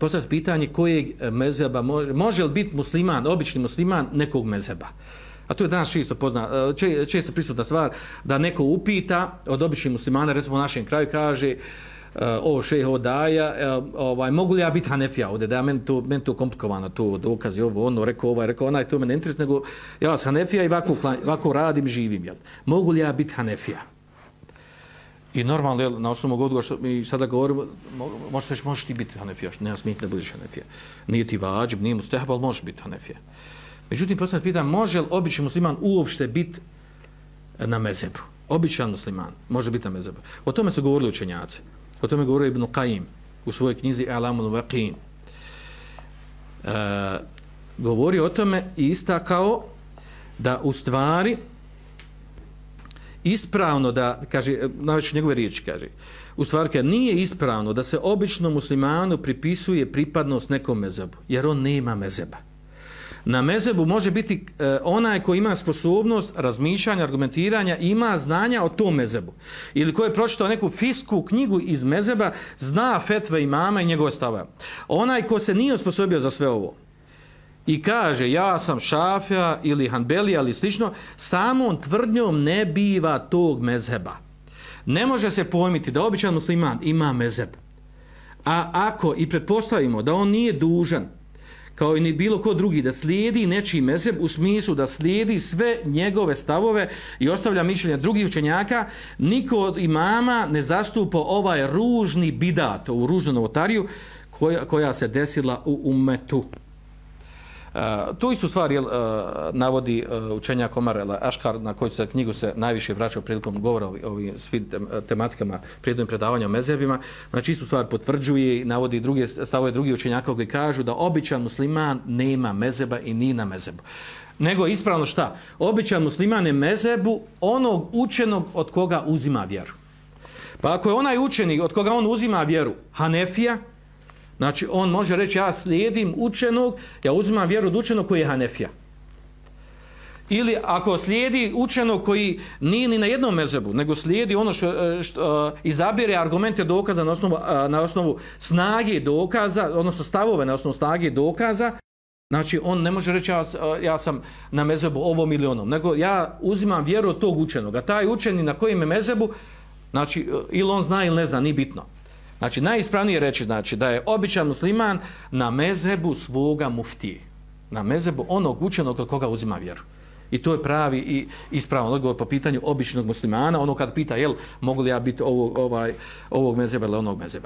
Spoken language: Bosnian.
postavljati pitanje kojeg e, mezeba može, može li biti musliman, obični musliman nekog mezeba. A to je danas često, pozna, e, često prisutna stvar da neko upita od običnih muslimana, recimo u našem kraju, kaže e, o šeho daja, ovaj, mogu li ja biti hanefija ovdje, da je meni to, meni to komplikovano, to dokazi, ovo, ono, rekao ovaj, rekao onaj, to me ne interesuje, nego ja sam hanefija i ovako, ovako radim, živim, jel? Mogu li ja biti hanefija? I normalno, jel, na osnovu odgovora što mi sada govorimo, možeš reći, možeš ti biti hanefija, nema smijeti da budeš hanefija. Nije ti vađib, nije mu stehab, ali možeš biti hanefija. Međutim, posljedno pita, može li običan musliman uopšte biti na mezebu? Običan musliman može biti na mezebu. O tome su govorili učenjaci. O tome govorio Ibn Qaim u svojoj knjizi Alamul Waqin. E, govori o tome i istakao da u stvari ispravno da, kaže, najveće njegove riječi kaže, u stvari kaže, nije ispravno da se običnom muslimanu pripisuje pripadnost nekom mezebu, jer on nema mezeba. Na mezebu može biti e, onaj ko ima sposobnost razmišljanja, argumentiranja, ima znanja o tom mezebu. Ili ko je pročitao neku fisku knjigu iz mezeba, zna fetve imama i njegove stava. Onaj ko se nije osposobio za sve ovo i kaže ja sam šafija ili hanbeli, ali slično, samom tvrdnjom ne biva tog mezheba. Ne može se pojmiti da običan musliman ima mezheb. A ako i pretpostavimo da on nije dužan kao i ni bilo ko drugi, da slijedi nečiji mezheb u smislu da slijedi sve njegove stavove i ostavlja mišljenja drugih učenjaka, niko od imama ne zastupa ovaj ružni bidat, ovu ružnu novotariju koja, koja se desila u umetu. E, tu su stvari, jel, e, navodi e, učenja Komarela Aškar, na koju se knjigu se najviše vraćao prilikom govora o ovim svim tematikama prijednog predavanja o mezebima. Znači, istu stvar potvrđuje i navodi druge stavove drugi učenjaka koji kažu da običan musliman nema mezeba i ni na mezebu. Nego ispravno šta? Običan musliman je mezebu onog učenog od koga uzima vjeru. Pa ako je onaj učenik od koga on uzima vjeru, Hanefija, Znači, on može reći, ja slijedim učenog, ja uzimam vjeru od učenog koji je Hanefija. Ili ako slijedi učenog koji nije ni na jednom mezebu, nego slijedi ono što, e, što e, izabire argumente dokaza na osnovu, e, na osnovu snage dokaza, odnosno stavove na osnovu snage dokaza, znači on ne može reći ja, ja sam na mezebu ovom ili onom, nego ja uzimam vjeru od tog učenog. A taj učeni na kojem je mezebu, znači ili on zna ili ne zna, nije bitno. Znači, najispravnije reći znači, da je običan musliman na mezebu svoga muftije. Na mezebu onog učenog od koga uzima vjeru. I to je pravi i ispravan odgovor po pitanju običnog muslimana. Ono kad pita, jel, mogu li ja biti ovog, ovaj, ovog mezeba ili onog mezeba.